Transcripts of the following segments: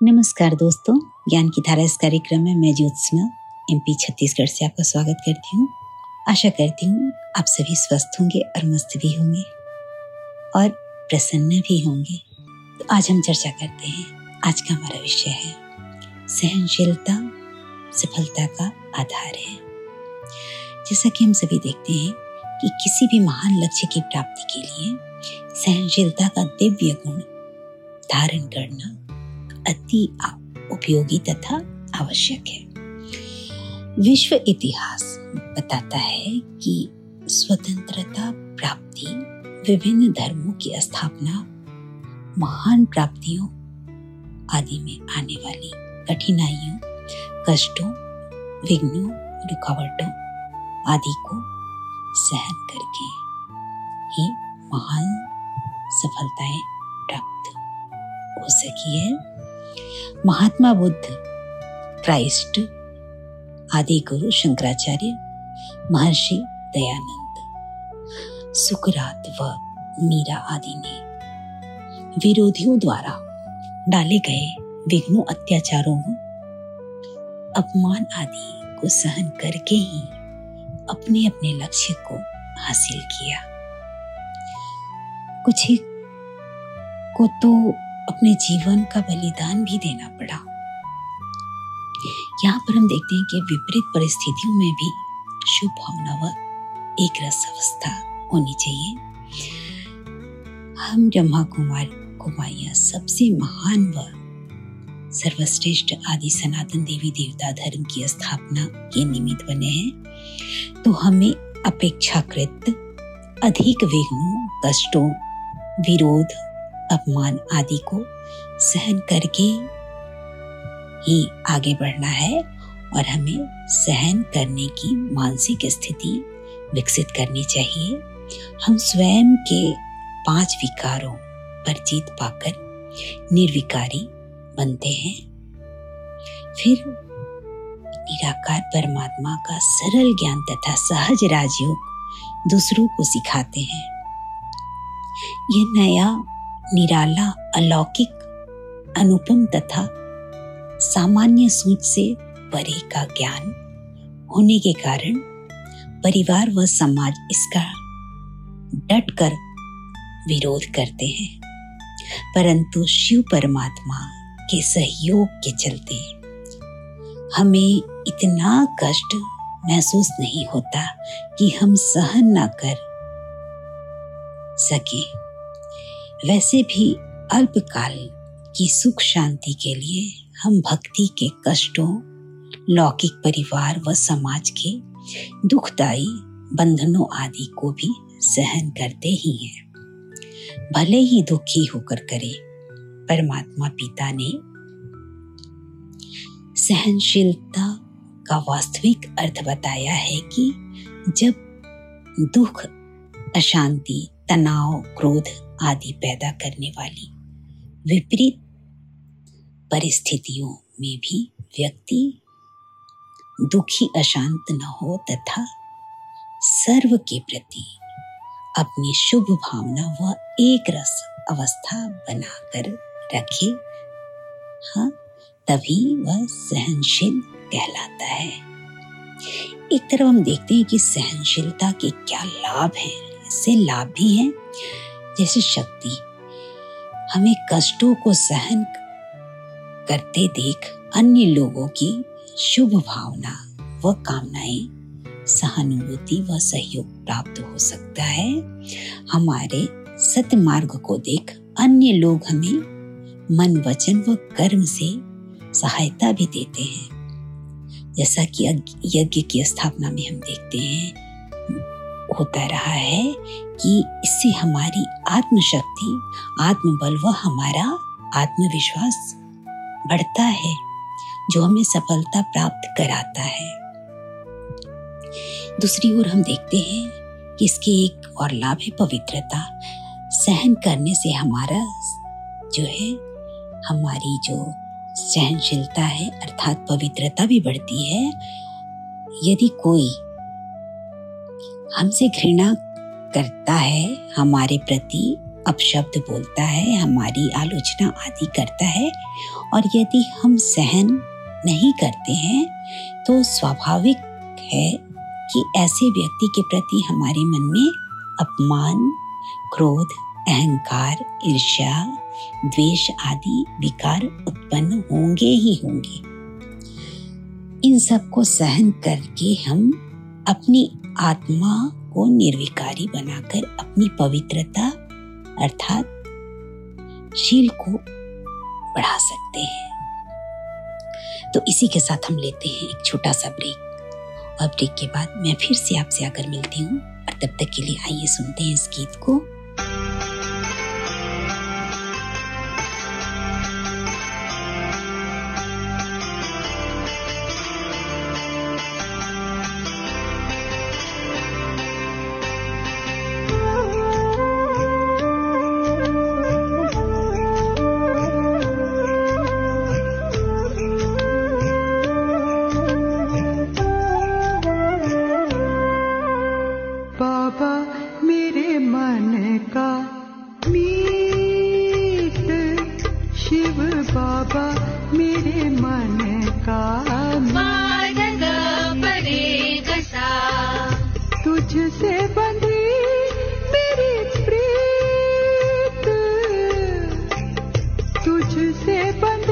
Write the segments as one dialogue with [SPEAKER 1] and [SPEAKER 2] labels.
[SPEAKER 1] नमस्कार दोस्तों, ज्ञान की धारा इस कार्यक्रम में मैं ज्योत्सना एमपी छत्तीसगढ़ से आपका स्वागत करती हूँ। आशा करती हूँ आप सभी स्वस्थ होंगे और मस्त भी होंगे और प्रसन्न भी होंगे। तो आज हम चर्चा करते हैं, आज का हमारा विषय है, सहनशीलता, सफलता का आधार है। जैसा कि हम सभी देखते हैं कि किसी भी महान लक्ष्य की प्राप्ति के लिए सहनशीलता का दिव्य गुण धारण करना अति उपयोगी तथा आवश्यक है। विश्व इतिहास बताता है कि स्वतंत्रता प्राप्ति, विभिन्न धर्मों की स्थापना, महान प्राप्तियों आदि में आने वाली कठिनाइयों, कष्टों, विघ्नों, रुकावटों आदि को सहन करके ही महान सफलताएँ प्राप्त हो सकी है। महात्मा बुद्ध, क्राइस्ट, आदि गुरु शंकराचार्य, महर्षि दयानंद, सुकरात व मीरा आदि ने विरोधियों द्वारा डाले गए विघ्नों, अत्याचारों, अपमान आदि को सहन करके ही अपने अपने लक्ष्य को हासिल किया। कुछ ही को तो अपने जीवन का बलिदान भी देना पड़ा। यहाँ पर हम देखते हैं कि विपरीत परिस्थितियों में भी शुभ भावना व एक रस अवस्था होनी चाहिए। हम ब्रह्मा कुमार कुमारिया सबसे महान व सर्वश्रेष्ठ आदि सनातन देवी देवता धर्म की स्थापना के निमित्त बने हैं। तो हमें अपेक्षाकृत अधिक विघ्नों, कष्टों, विरोध अपमान आदि को सहन करके ही आगे बढ़ना है और हमें सहन करने की मानसिक स्थिति विकसित करनी चाहिए। हम स्वयं के पाँच विकारों पर जीत पाकर निर्विकारी बनते हैं। फिर निराकार परमात्मा का सरल ज्ञान तथा सहज राजयोग दूसरों को सिखाते हैं। यह नया निराला, अलौकिक, अनुपम तथा सामान्य सोच से परे का ज्ञान होने के कारण परिवार व समाज इसका डट कर विरोध करते हैं। परंतु शिव परमात्मा के सहयोग के चलते हमें इतना कष्ट महसूस नहीं होता कि हम सहन ना कर सके। वैसे भी अल्पकाल की सुख शांति के लिए हम भक्ति के कष्टों, लौकिक परिवार व समाज के दुखदायी बंधनों आदि को भी सहन करते ही हैं। भले ही दुखी होकर करे, परमात्मा पिता ने सहनशीलता का वास्तविक अर्थ बताया है कि जब दुख, अशांति, तनाव, क्रोध आदि पैदा करने वाली विपरीत परिस्थितियों में भी व्यक्ति दुखी, अशांत न हो तथा सर्व के प्रति अपनी शुभ भावना व एक रस अवस्था बनाकर रखे हाँ तभी वह सहनशील कहलाता है। एक तरफ़ हम देखते हैं कि सहनशीलता के क्या लाभ हैं? इससे लाभ भी हैं जैसे शक्ति। हमें कष्टों को सहन करते देख अन्य लोगों की शुभ भावना व कामनाएँ सहानुभूति व सहयोग प्राप्त हो सकता है। हमारे सत्य मार्ग को देख अन्य लोग हमें मन, वचन व कर्म से सहायता भी देते हैं। जैसा कि यज्ञ की स्थापना में हम देखते हैं, होता रहा है कि इससे हमारी आत्मशक्ति, आत्मबल व हमारा आत्मविश्वास बढ़ता है, जो हमें सफलता प्राप्त कराता है। दूसरी ओर हम देखते हैं कि इसके एक और लाभ है पवित्रता। सहन करने से हमारा जो है, हमारी जो सहनशीलता है, अर्थात पवित्रता भी बढ़ती है। यदि कोई हमसे घृणा करता है, हमारे प्रति
[SPEAKER 2] अपशब्द बोलता है, हमारी आलोचना आदि करता है। और यदि हम सहन नहीं करते हैं तो स्वाभाविक है कि ऐसे व्यक्ति के प्रति हमारे मन में अपमान, क्रोध, अहंकार, ईर्ष्या, द्वेष आदि विकार उत्पन्न होंगे ही होंगे। इन सबको सहन करके हम अपनी आत्मा को निर्विकारी बनाकर अपनी पवित्रता अर्थात शील को बढ़ा सकते हैं। तो इसी के साथ हम लेते हैं एक छोटा सा ब्रेक और ब्रेक के बाद मैं फिर से आपसे आकर मिलती हूँ और तब तक के लिए आइए सुनते हैं इस गीत को। तुझसे बंधी मेरी प्रीत। तुझसे बंधी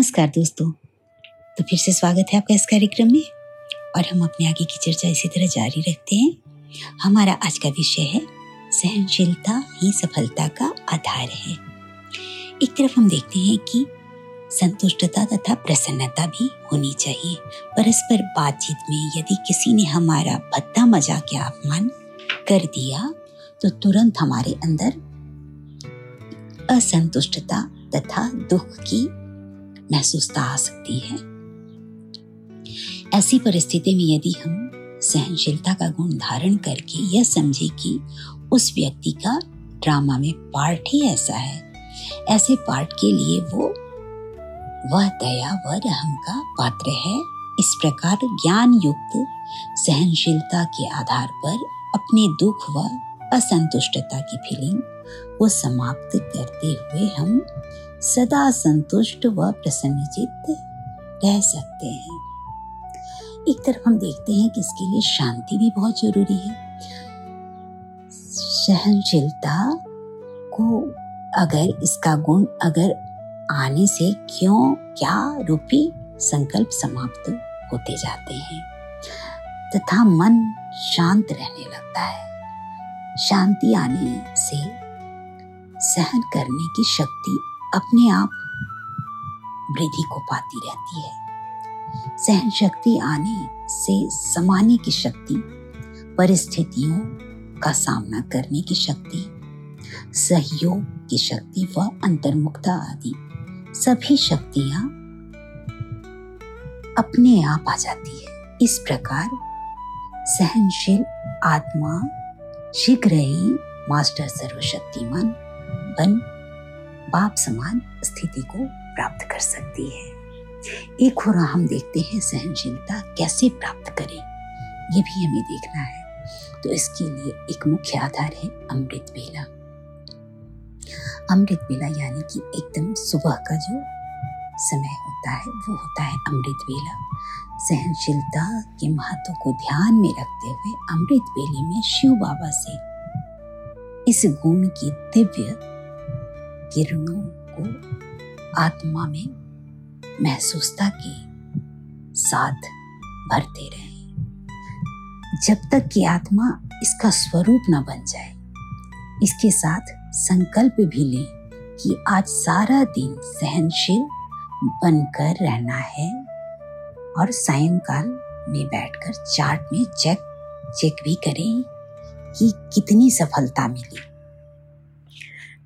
[SPEAKER 1] नमस्कार दोस्तों। तो फिर से स्वागत है आपका इस कार्यक्रम में। और हम अपने आगे की चर्चा इसी तरह जारी रखते हैं। हमारा आज का विषय है, सहनशीलता ही सफलता का आधार है। एक तरफ़ हम देखते हैं कि संतुष्टता तथा प्रसन्नता भी होनी चाहिए। परस्पर बातचीत में यदि किसी ने हमारा भद्दा मज़ाक या अपमान कर दिया तो तुरंत हमारे अंदर असंतुष्टता तथा दुख की महसूसता आ सकती है। ऐसी परिस्थिति में यदि हम सहनशीलता का गुण धारण करके यह समझे कि उस व्यक्ति का ड्रामा में पार्ट ही ऐसा है, ऐसे पार्ट के लिए वो, वह दया व रहम का पात्र है। इस प्रकार ज्ञान युक्त सहनशीलता के आधार पर अपने दुख व असंतुष्टता की फीलिंग को समाप्त करते हुए हम सदा संतुष्ट व प्रसन्नचित्त रह सकते हैं। एक तरफ़ हम देखते हैं कि इसके लिए शांति भी बहुत ज़रूरी है। सहनशीलता को अगर इसका गुण अगर आने से क्यों, क्या रूपी संकल्प समाप्त होते जाते हैं। तथा मन शांत रहने लगता है। शांति आने से सहन करने की शक्ति अपने आप वृद्धि को पाती रहती है। सहन शक्ति आने से समाने की शक्ति, परिस्थितियों का सामना करने की शक्ति, सहयोग की शक्ति व अंतर्मुखता आदि सभी शक्तियाँ अपने आप आ जाती है। इस प्रकार सहनशील आत्मा शीघ्र ही मास्टर सर्वशक्तिमान बन बाप समान स्थिति को प्राप्त कर सकती है। एक और हम देखते हैं सहनशीलता कैसे प्राप्त करें, ये भी हमें देखना है। तो इसके लिए एक मुख्य आधार है अमृत बेला। अमृत बेला यानी कि एकदम सुबह का जो समय होता है, वो होता है अमृत बेला। सहनशीलता के महत्व को ध्यान में रखते हुए अमृत बेले में शिव बाबा से इस गुण की दिव्य किरणों को आत्मा में महसूसता के साथ भरते रहे। जब तक कि आत्मा इसका स्वरूप न बन जाए, इसके साथ संकल्प भी लें कि आज सारा दिन सहनशील बनकर रहना है और सायंकाल में बैठकर चार्ट में चेक चेक भी करें कि कितनी सफलता मिली।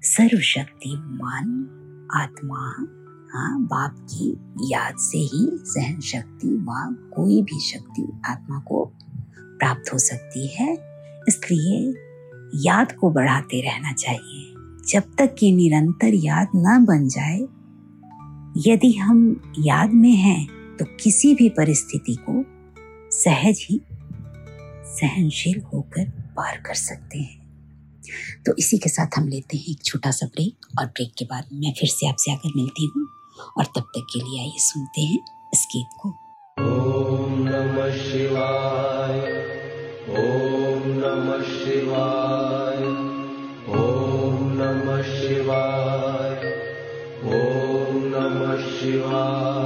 [SPEAKER 1] सर्वशक्तिमान आत्मा हाँ बाप की याद से ही सहन शक्ति व कोई भी शक्ति आत्मा को प्राप्त हो सकती है। इसलिए याद को बढ़ाते रहना चाहिए। जब तक कि निरंतर याद न बन जाए, यदि हम याद में हैं तो किसी भी परिस्थिति को सहज ही सहनशील होकर पार कर सकते हैं। तो इसी के साथ हम लेते हैं एक छोटा सा ब्रेक और ब्रेक के बाद मैं फिर से आपसे आकर मिलती हूँ और तब तक के लिए आइए सुनते हैं इस गीत को।
[SPEAKER 2] ॐ नमः शिवाय ॐ नमः शिवाय ॐ नमः शिवाय ॐ नमः शिवाय।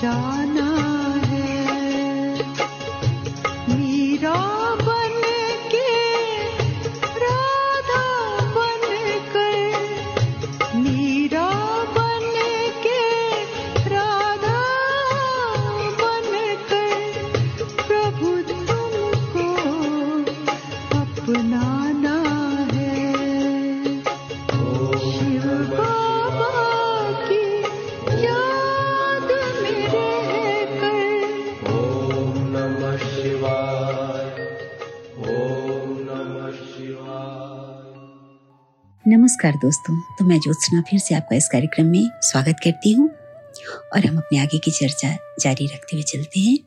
[SPEAKER 3] Charlie.
[SPEAKER 1] नमस्कार दोस्तों। तो मैं ज्योत्सना फिर से आपका इस कार्यक्रम में स्वागत करती हूँ। और हम अपने आगे की चर्चा जारी रखते हुए चलते हैं।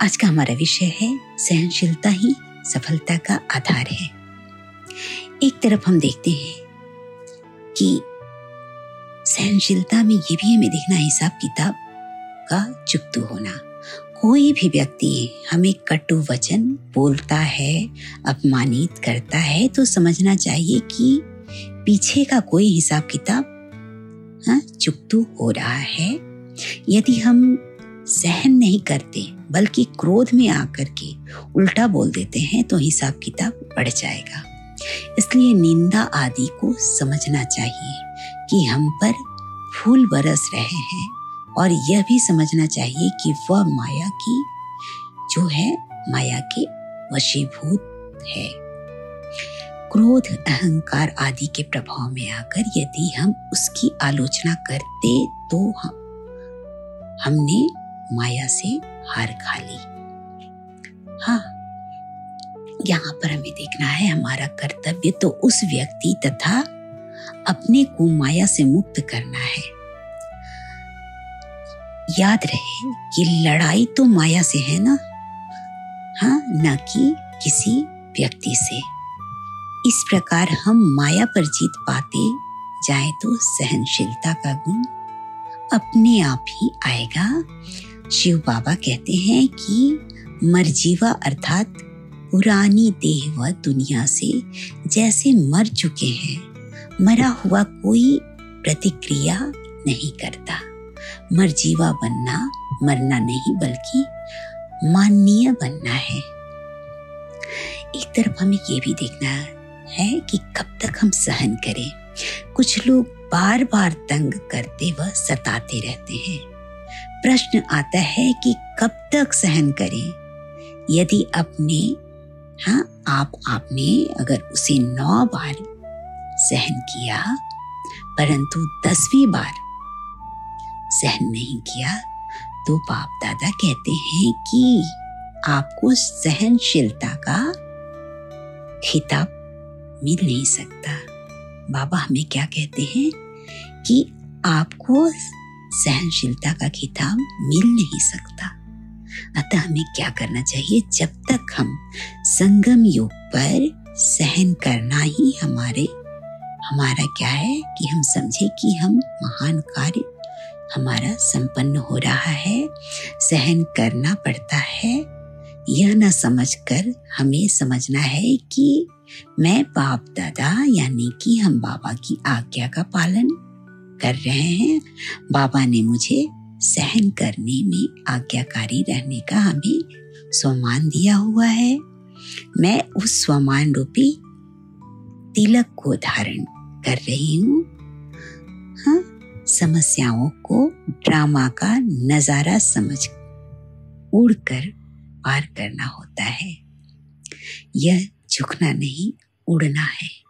[SPEAKER 1] आज का हमारा विषय है, सहनशीलता ही सफलता का आधार है। एक तरफ़ हम देखते हैं कि सहनशीलता में ये भी हमें देखना हिसाब किताब का चुकतू होना। कोई भी व्यक्ति हमें कटु वचन बोलता है, अपमानित करता है तो समझना चाहिए कि पीछे का कोई हिसाब किताब? हाँ, चुकतू हो रहा है। यदि हम सहन नहीं करते बल्कि क्रोध में आकर के उल्टा बोल देते हैं तो हिसाब किताब बढ़ जाएगा। इसलिए निंदा आदि को समझना चाहिए कि हम पर फूल बरस रहे हैं और यह भी समझना चाहिए कि वह माया की जो है माया के वशीभूत है। क्रोध, अहंकार आदि के प्रभाव में आकर यदि हम उसकी आलोचना करते तो हम, हमने माया से हार खा ली। हाँ यहाँ पर हमें देखना है हमारा कर्तव्य तो उस व्यक्ति तथा अपने को माया से मुक्त करना है। याद रहे कि लड़ाई तो माया से है ना? हाँ न कि किसी व्यक्ति से। प्रकार हम माया पर जीत पाते जाए तो सहनशीलता का गुण अपने आप ही आएगा। शिव बाबा कहते हैं कि मरजीवा अर्थात पुरानी देह व दुनिया से जैसे मर चुके हैं, मरा हुआ कोई प्रतिक्रिया नहीं करता। मरजीवा बनना मरना नहीं बल्कि माननीय बनना है। एक तरफ़ हमें ये भी देखना है कि कब तक हम सहन करें। कुछ लोग बार बार तंग करते व सताते रहते हैं। प्रश्न आता है कि कब तक सहन करें? यदि अपने हाँ आप, आपने अगर उसे नौ बार सहन किया, परंतु दसवीं बार सहन नहीं किया तो बाप दादा कहते हैं कि आपको सहनशीलता का खिताब मिल नहीं सकता। बाबा हमें क्या कहते हैं कि आपको सहनशीलता का खिताब मिल नहीं सकता। अतः हमें क्या करना चाहिए? जब तक हम संगम योग पर सहन करना ही हमारे, हमारा क्या है कि हम समझे कि हम महान कार्य, हमारा संपन्न हो रहा है, सहन करना पड़ता है। यह न समझकर हमें समझना है कि मैं बाप दादा यानी कि हम बाबा की आज्ञा का पालन कर रहे हैं। बाबा ने मुझे सहन करने में आज्ञाकारी रहने का हमें स्वमान दिया हुआ है। मैं उस स्वमान रूपी तिलक को धारण कर रही हूँ। हाँ समस्याओं को ड्रामा का नज़ारा समझ उड़कर पार करना होता है। यह झुकना नहीं, उड़ना है।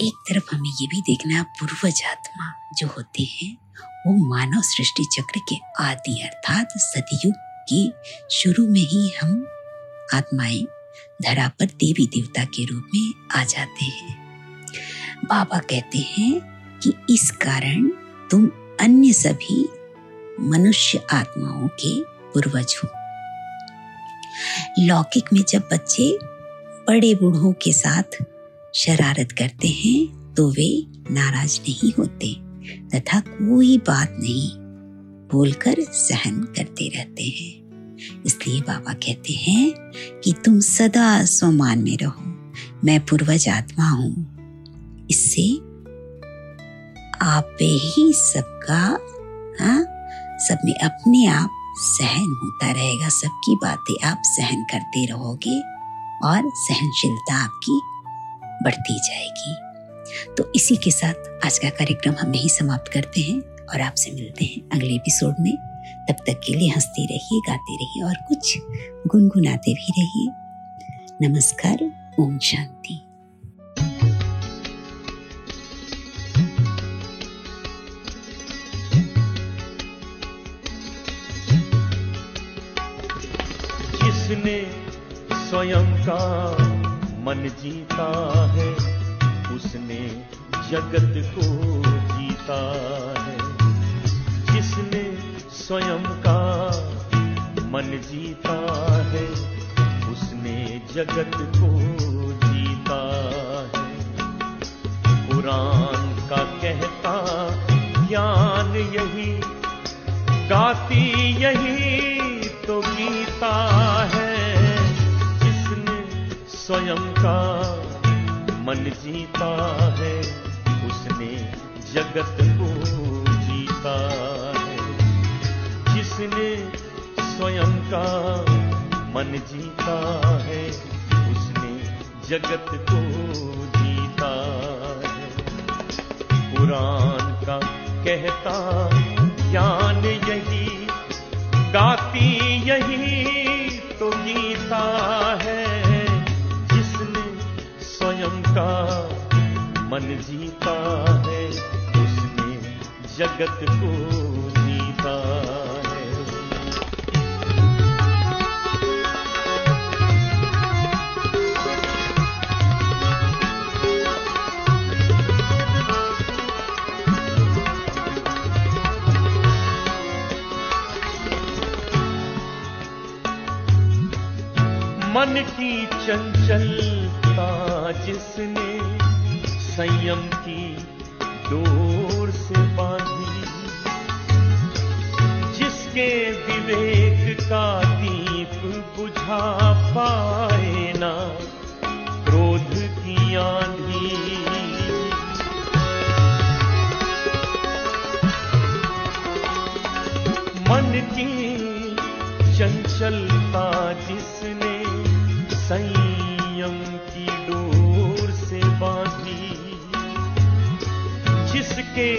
[SPEAKER 1] एक तरफ़ हमें ये भी देखना पूर्वज आत्मा जो होते हैं, वो मानव सृष्टि चक्र के आदि, अर्थात सतयुग के शुरू में ही हम आत्माएँ धरा पर देवी देवता के रूप में आ जाते हैं। बाबा कहते हैं कि इस कारण तुम अन्य सभी मनुष्य आत्माओं के पूर्वज हो। लौकिक में जब बच्चे बड़े बूढ़ों के साथ शरारत करते हैं तो वे नाराज़ नहीं होते, तथा कोई बात नहीं बोलकर सहन करते रहते हैं। इसलिए बाबा कहते हैं कि तुम सदा स्वमान में रहो, मैं पूर्वज आत्मा हूँ। इससे आप ही सबका हाँ सब में अपने आप सहन होता रहेगा। सबकी बातें आप सहन करते रहोगे और सहनशीलता आपकी बढ़ती जाएगी। तो इसी के साथ आज का कार्यक्रम हम यही समाप्त करते हैं और आपसे मिलते हैं अगले एपिसोड में। तब तक के लिए हँसते रहिए, गाते रहिए और कुछ गुनगुनाते भी रहिए। नमस्कार, ओम शांति।
[SPEAKER 4] जिसने स्वयं का मन जीता है, उसने जगत को जीता है। जिसने स्वयं का मन जीता है, उसने जगत को जीता है। कुरान का कहता, ज्ञान यही, गाती यही स्वयं का मन जीता है, उसने जगत को जीता है। जिसने स्वयं का मन जीता है, उसने जगत को जीता है। कुरान का कहता ज्ञान यही, गाती यही तो गीता है। स्वयं का मन जीता है उसने जगत को जीता है। मन की चंचलता जिसने संयम की डोर से बांधी, जिसके विवेक का दीप बुझा पाए ना, क्रोध की आंधी। मन की चंचलता जिसने संयम जिसके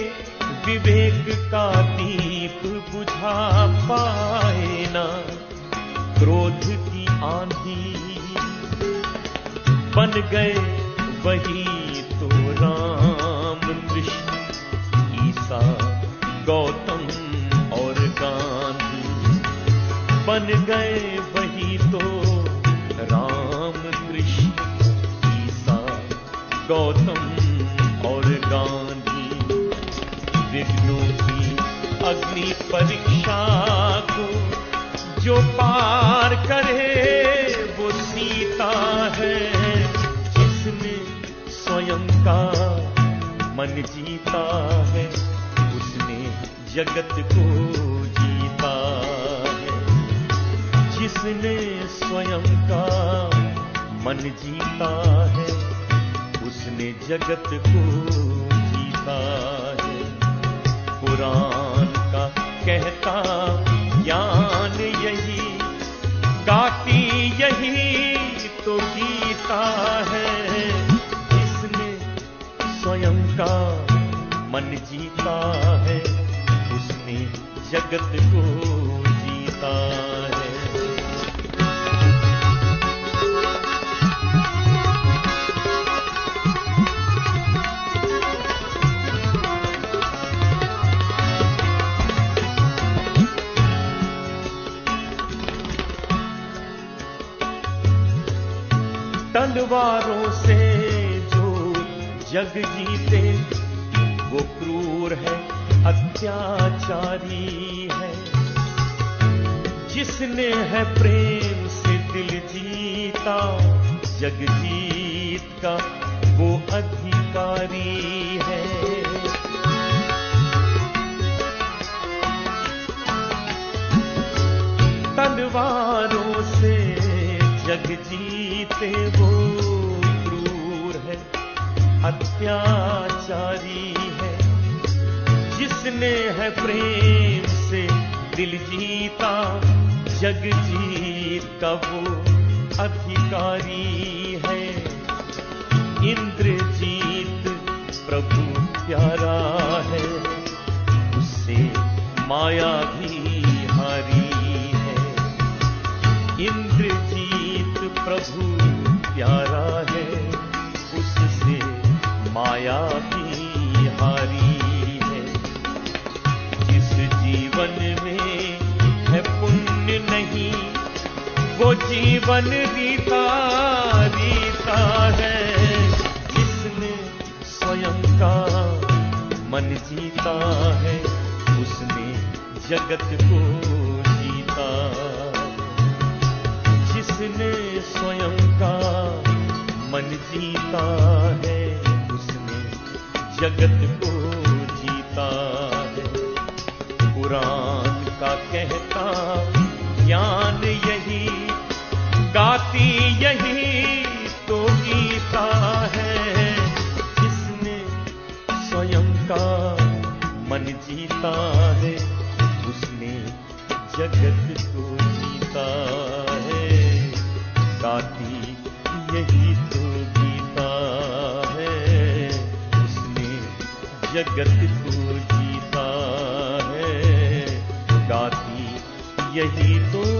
[SPEAKER 4] विवेक का दीप बुझा पाए ना। क्रोध की आंधी बन गए वही तो राम कृष्ण, ईसा, गौतम और गांधी। बन गए वही तो राम कृष्ण, ईसा, गौतम अग्नि परीक्षा को जो पार करे, वो सीता है, जिसने स्वयं का मन जीता है, उसने जगत को जीता है, जिसने स्वयं का मन जीता है, उसने जगत को जीता है का कहता, ज्ञान यही गाती यही तो गीता है। जिसने स्वयं का मन जीता है, उसने जगत को तलवारों से जो जग जीते, वो क्रूर है, अत्याचारी है। जिसने है प्रेम से दिल जीता, जग जीत का वो अधिकारी है। तलवार से वो क्रूर है, अत्याचारी है। जिसने है प्रेम से दिल जीता, जग जीत का वो अधिकारी है। इंद्रजीत प्रभु प्यारा है, उससे माया भी हारी है। इंद्रजीत प्रभु प्यारा है उससे माया भी हारी है। जिस जीवन में है पुण्य नहीं, वो जीवन रीता रीता है। जिसने स्वयं का मन जीता है, उसने जगत को मन जीता है, उसने जगत को जीता है। कुरान का कहता, ज्ञान यही, गाती यही तो गीता है। जिसने स्वयं का मन जीता जगत को जीता है। गाती यही तो